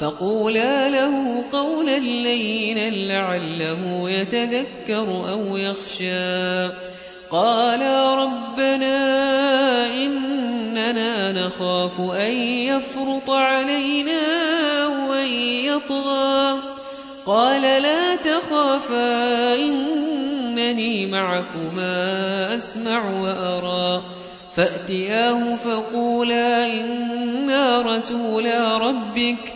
فقولا له قولا لينا لعله يتذكر أو يخشى. قالا ربنا إن إننا نخاف أن يفرط علينا أو أن يطغى. قال لا تخافا إنني معكما أسمع وأرى. فأتياه فقولا إنا رسولا ربك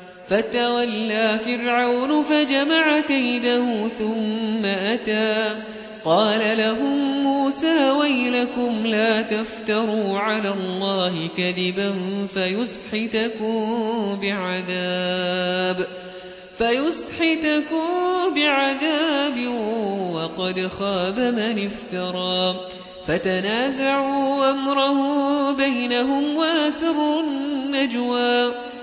فتولى فرعون فجمع كيده ثم أتى. قال لهم موسى ويلكم لا تفتروا على الله كذبا فيسحتكم بعذاب فيسحتكم بعذاب وقد خاب من افترى. فتنازعوا أمره بينهم وأسروا النجوى.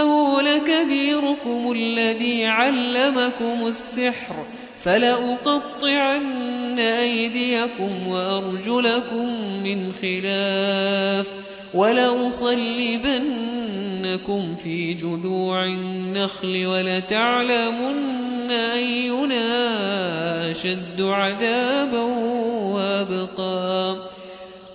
إنه لكبيركم الذي علمكم السحر فلأقطعن أيديكم وأرجلكم من خلاف ولأصلبنكم في جذوع النخل ولتعلمن أينا أشد عذابا وأبقى.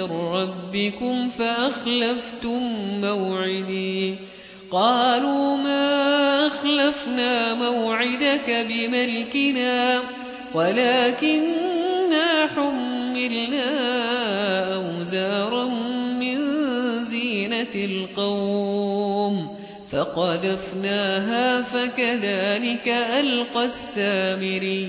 ربكم فأخلفتم موعدي. قالوا ما أخلفنا موعدك بملكنا ولكننا حملنا أوزارا من زينة القوم. فقذفناها فكذلك ألقى السامري.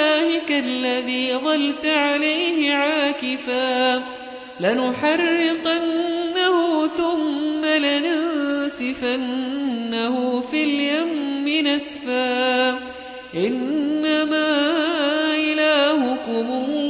إلهك الذي ظلت عليه عاكفا لنحرقنه ثم لننسفنه في اليم نسفا. إنما إلهكم الله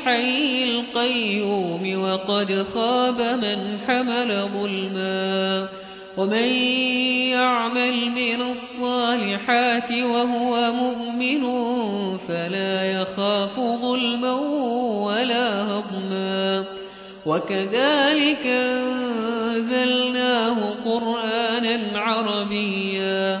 للحي القيوم وقد خاب من حمل ظلما ومن يعمل من الصالحات وهو مؤمن فلا يخاف ظلما ولا هضما وكذلك أنزلناه قرآنا عربيا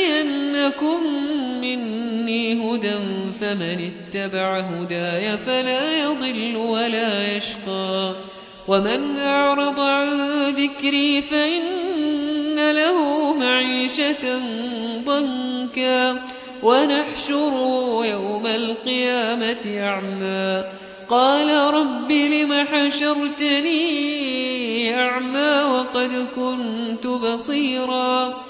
يأتينكم مني هدى فمن اتبع هداي فلا يضل ولا يشقى. ومن أعرض عن ذكري فإن له معيشة ضنكا. ونحشره يوم القيامة أعمى. قال رب لم حشرتني أعمى وقد كنت بصيرا.